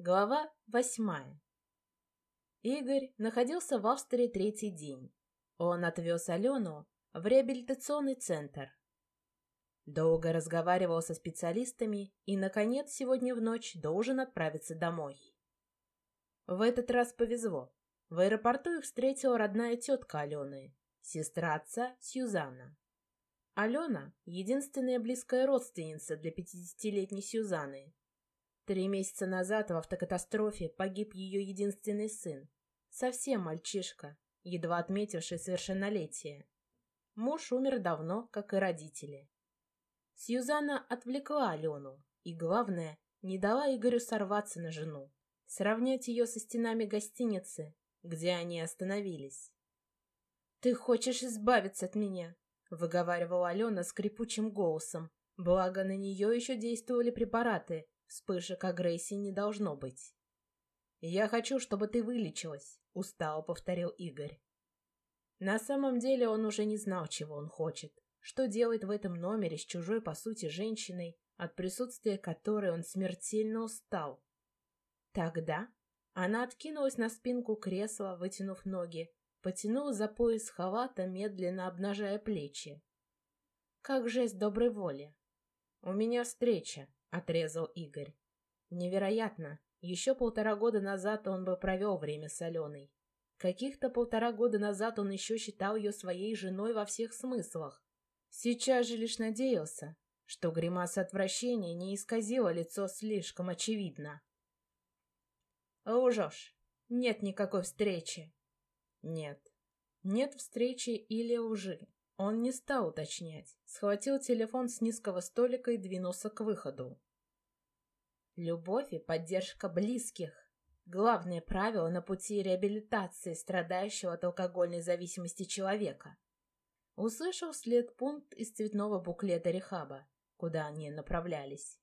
Глава восьмая. Игорь находился в Австрии третий день. Он отвез Алену в реабилитационный центр. Долго разговаривал со специалистами и, наконец, сегодня в ночь должен отправиться домой. В этот раз повезло. В аэропорту их встретила родная тетка Алены, сестра отца Сьюзанна. Алена — единственная близкая родственница для 50-летней Сьюзанны, Три месяца назад в автокатастрофе погиб ее единственный сын. Совсем мальчишка, едва отметивший совершеннолетие. Муж умер давно, как и родители. Сьюзанна отвлекла Алену и, главное, не дала Игорю сорваться на жену, сравнять ее со стенами гостиницы, где они остановились. «Ты хочешь избавиться от меня?» — выговаривала Алена скрипучим голосом, благо на нее еще действовали препараты, Вспышек агрессии не должно быть. «Я хочу, чтобы ты вылечилась», — устало повторил Игорь. На самом деле он уже не знал, чего он хочет, что делает в этом номере с чужой, по сути, женщиной, от присутствия которой он смертельно устал. Тогда она откинулась на спинку кресла, вытянув ноги, потянула за пояс халата, медленно обнажая плечи. Как жесть доброй воли. «У меня встреча», — отрезал Игорь. Невероятно. Еще полтора года назад он бы провел время с Аленой. Каких-то полтора года назад он еще считал ее своей женой во всех смыслах. Сейчас же лишь надеялся, что гримаса отвращения не исказила лицо слишком очевидно. «Лжешь. Нет никакой встречи». «Нет. Нет встречи или лжи. Он не стал уточнять, схватил телефон с низкого столика и двинулся к выходу. Любовь и поддержка близких – главное правило на пути реабилитации страдающего от алкогольной зависимости человека. Услышал вслед пункт из цветного буклета Рехаба, куда они направлялись.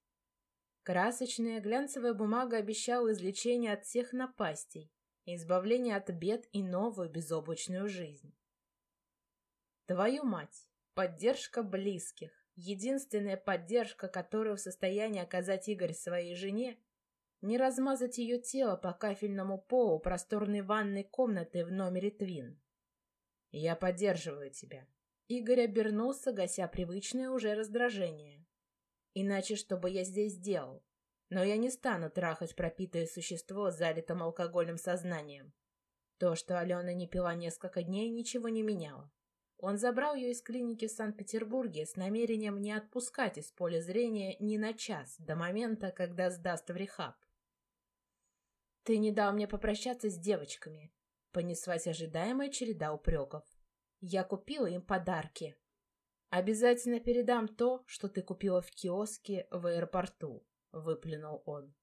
Красочная глянцевая бумага обещала излечение от всех напастей, избавление от бед и новую безоблачную жизнь. Твою мать! Поддержка близких. Единственная поддержка, которую в состоянии оказать Игорь своей жене, не размазать ее тело по кафельному полу просторной ванной комнаты в номере Твин. «Я поддерживаю тебя». Игорь обернулся, гася привычное уже раздражение. «Иначе что бы я здесь сделал? Но я не стану трахать пропитое существо с залитым алкогольным сознанием. То, что Алена не пила несколько дней, ничего не меняло. Он забрал ее из клиники в Санкт-Петербурге с намерением не отпускать из поля зрения ни на час до момента, когда сдаст в рехаб. «Ты не дал мне попрощаться с девочками», — понеслась ожидаемая череда упреков. «Я купила им подарки. Обязательно передам то, что ты купила в киоске в аэропорту», — выплюнул он.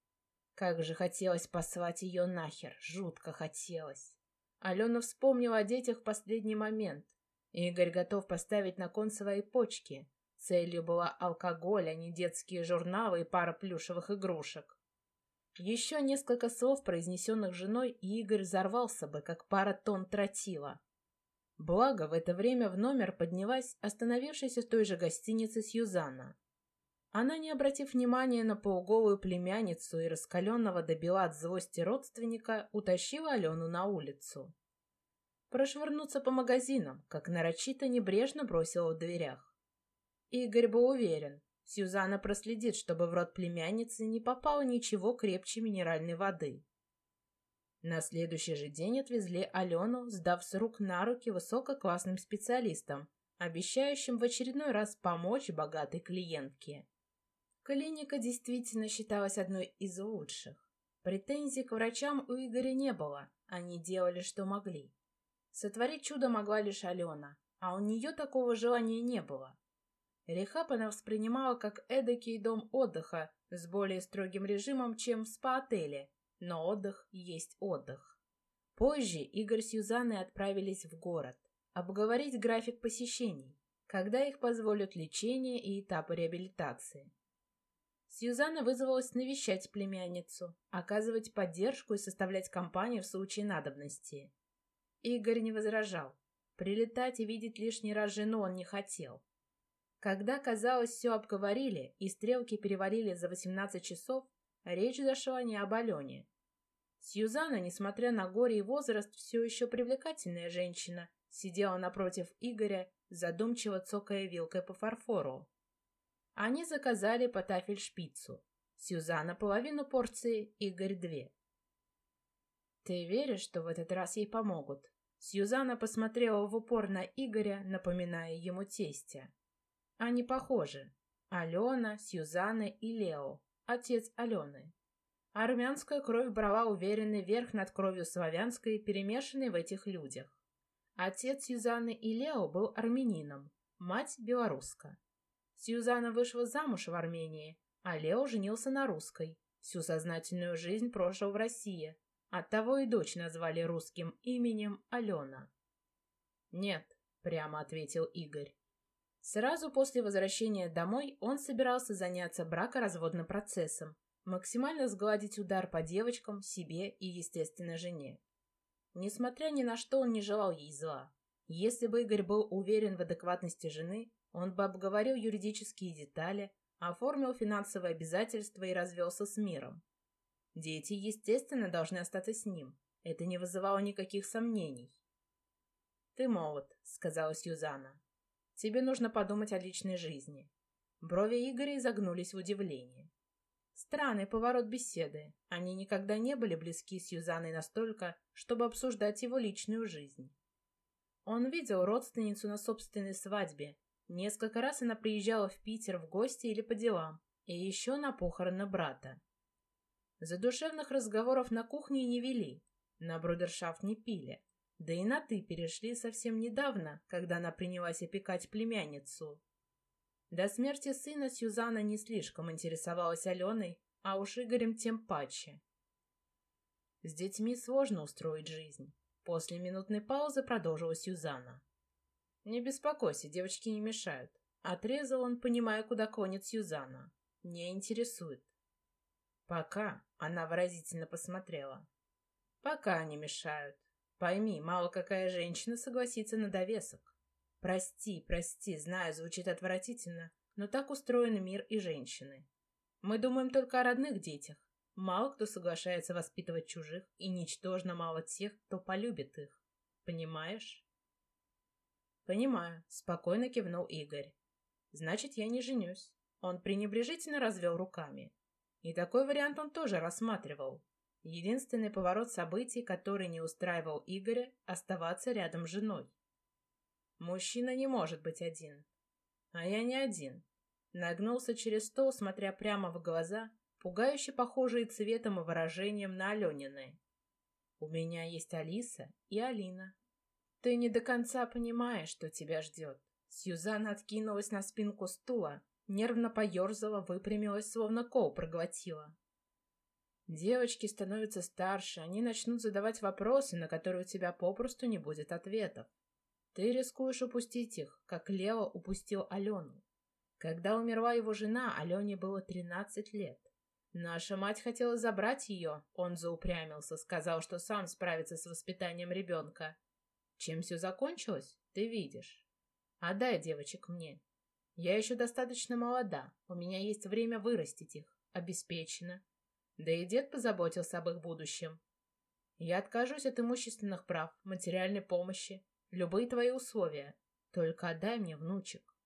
Как же хотелось послать ее нахер, жутко хотелось. Алена вспомнила о детях в последний момент, Игорь готов поставить на кон свои почки. Целью была алкоголь, а не детские журналы и пара плюшевых игрушек. Еще несколько слов, произнесенных женой, и Игорь взорвался бы, как пара тонн тротила. Благо, в это время в номер поднялась остановившаяся в той же гостинице Сьюзанна. Она, не обратив внимания на полуголую племянницу и раскаленного до бела от злости родственника, утащила Алену на улицу прошвырнуться по магазинам, как нарочито небрежно бросила в дверях. Игорь был уверен, Сюзанна проследит, чтобы в рот племянницы не попало ничего крепче минеральной воды. На следующий же день отвезли Алену, сдав с рук на руки высококлассным специалистам, обещающим в очередной раз помочь богатой клиентке. Клиника действительно считалась одной из лучших. Претензий к врачам у Игоря не было, они делали, что могли. Сотворить чудо могла лишь Алена, а у нее такого желания не было. Рехаб она воспринимала как эдакий дом отдыха с более строгим режимом, чем в спа-отеле, но отдых есть отдых. Позже Игорь с Юзаной отправились в город, обговорить график посещений, когда их позволят лечение и этапы реабилитации. Сьюзанна вызвалась навещать племянницу, оказывать поддержку и составлять компанию в случае надобности. Игорь не возражал. Прилетать и видеть лишний раз жену он не хотел. Когда, казалось, все обговорили и стрелки перевалили за 18 часов, Речь зашла не об Алене. Сьюзанна, несмотря на горе и возраст, все еще привлекательная женщина, сидела напротив Игоря, задумчиво цокая вилкой по фарфору. Они заказали по тафельшпицу. Сьюзанна половину порции, Игорь две. «Ты веришь, что в этот раз ей помогут?» Сьюзанна посмотрела в упор на Игоря, напоминая ему тестя. Они похожи. Алена, Сьюзанна и Лео, отец Алены. Армянская кровь брала уверенный верх над кровью славянской, перемешанной в этих людях. Отец Сьюзанны и Лео был армянином, мать белоруска. Сьюзанна вышла замуж в Армении, а Лео женился на русской. Всю сознательную жизнь прожил в России. Оттого и дочь назвали русским именем Алена. «Нет», — прямо ответил Игорь. Сразу после возвращения домой он собирался заняться бракоразводным процессом, максимально сгладить удар по девочкам, себе и, естественно, жене. Несмотря ни на что, он не желал ей зла. Если бы Игорь был уверен в адекватности жены, он бы обговорил юридические детали, оформил финансовые обязательства и развелся с миром. Дети, естественно, должны остаться с ним. Это не вызывало никаких сомнений. «Ты молод», — сказала Сьюзанна. «Тебе нужно подумать о личной жизни». Брови Игоря изогнулись в удивлении. Странный поворот беседы. Они никогда не были близки с Юзаной настолько, чтобы обсуждать его личную жизнь. Он видел родственницу на собственной свадьбе. Несколько раз она приезжала в Питер в гости или по делам, и еще на похороны брата. Задушевных разговоров на кухне не вели, на брудершафт не пили, да и на «ты» перешли совсем недавно, когда она принялась опекать племянницу. До смерти сына Сюзанна не слишком интересовалась Аленой, а уж Игорем тем паче. С детьми сложно устроить жизнь. После минутной паузы продолжила Сюзанна. «Не беспокойся, девочки не мешают». Отрезал он, понимая, куда клонит Сюзанна. «Не интересует». «Пока», — она выразительно посмотрела. «Пока не мешают. Пойми, мало какая женщина согласится на довесок. Прости, прости, знаю, звучит отвратительно, но так устроен мир и женщины. Мы думаем только о родных детях. Мало кто соглашается воспитывать чужих, и ничтожно мало тех, кто полюбит их. Понимаешь? Понимаю, спокойно кивнул Игорь. Значит, я не женюсь. Он пренебрежительно развел руками. И такой вариант он тоже рассматривал. Единственный поворот событий, который не устраивал Игоря, оставаться рядом с женой. Мужчина не может быть один. А я не один. Нагнулся через стол, смотря прямо в глаза, пугающе похожие цветом и выражением на Аленины. У меня есть Алиса и Алина. Ты не до конца понимаешь, что тебя ждет. Сьюзанна откинулась на спинку стула, нервно поерзала, выпрямилась, словно кол проглотила. Девочки становятся старше, они начнут задавать вопросы, на которые у тебя попросту не будет ответов. Ты рискуешь упустить их, как Лео упустил Алену. Когда умерла его жена, Алене было 13 лет. Наша мать хотела забрать ее, он заупрямился, сказал, что сам справится с воспитанием ребенка. Чем все закончилось, ты видишь. Отдай девочек мне. Я еще достаточно молода, у меня есть время вырастить их, обеспечено. Да и дед позаботился об их будущем. Я откажусь от имущественных прав, материальной помощи, Любые твои условия. Только отдай мне внучек.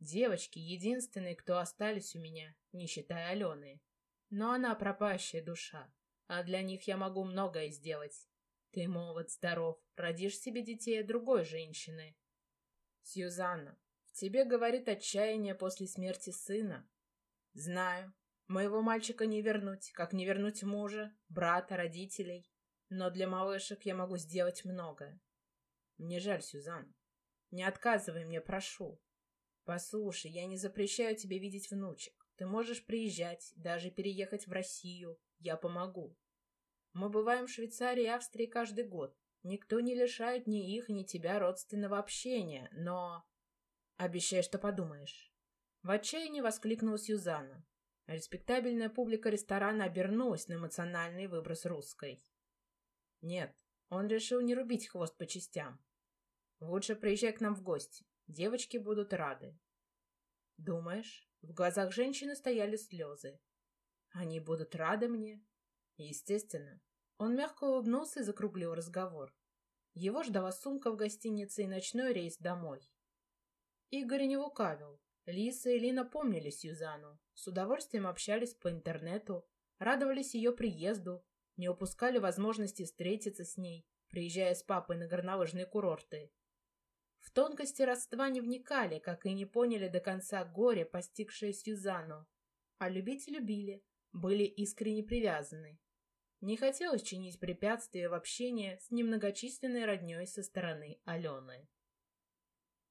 Девочки единственные, кто остались у меня, не считая Алены. Но она пропащая душа, а для них я могу многое сделать. Ты молод, здоров, родишь себе детей другой женщины. Сьюзанна, тебе говорит отчаяние после смерти сына. Знаю, моего мальчика не вернуть, как не вернуть мужа, брата, родителей. Но для малышек я могу сделать многое. Мне жаль, Сюзан. Не отказывай мне, прошу. Послушай, я не запрещаю тебе видеть внучек. Ты можешь приезжать, даже переехать в Россию. Я помогу. Мы бываем в Швейцарии и Австрии каждый год. Никто не лишает ни их, ни тебя родственного общения, но... Обещай, что подумаешь. В отчаянии воскликнула Сюзанна. Респектабельная публика ресторана обернулась на эмоциональный выброс русской. Нет, он решил не рубить хвост по частям. Лучше приезжай к нам в гости. Девочки будут рады. Думаешь? В глазах женщины стояли слезы. Они будут рады мне? Естественно. Он мягко улыбнулся и закруглил разговор. Его ждала сумка в гостинице и ночной рейс домой. Игорь не лукавил. Лиса и Лина помнили Сьюзану, с удовольствием общались по интернету, радовались ее приезду, не упускали возможности встретиться с ней, приезжая с папой на горнолыжные курорты. В тонкости родства не вникали, как и не поняли до конца горе, постигшее Сьюзану. А любить любили, были искренне привязаны. Не хотелось чинить препятствия в общении с немногочисленной родней со стороны Алены.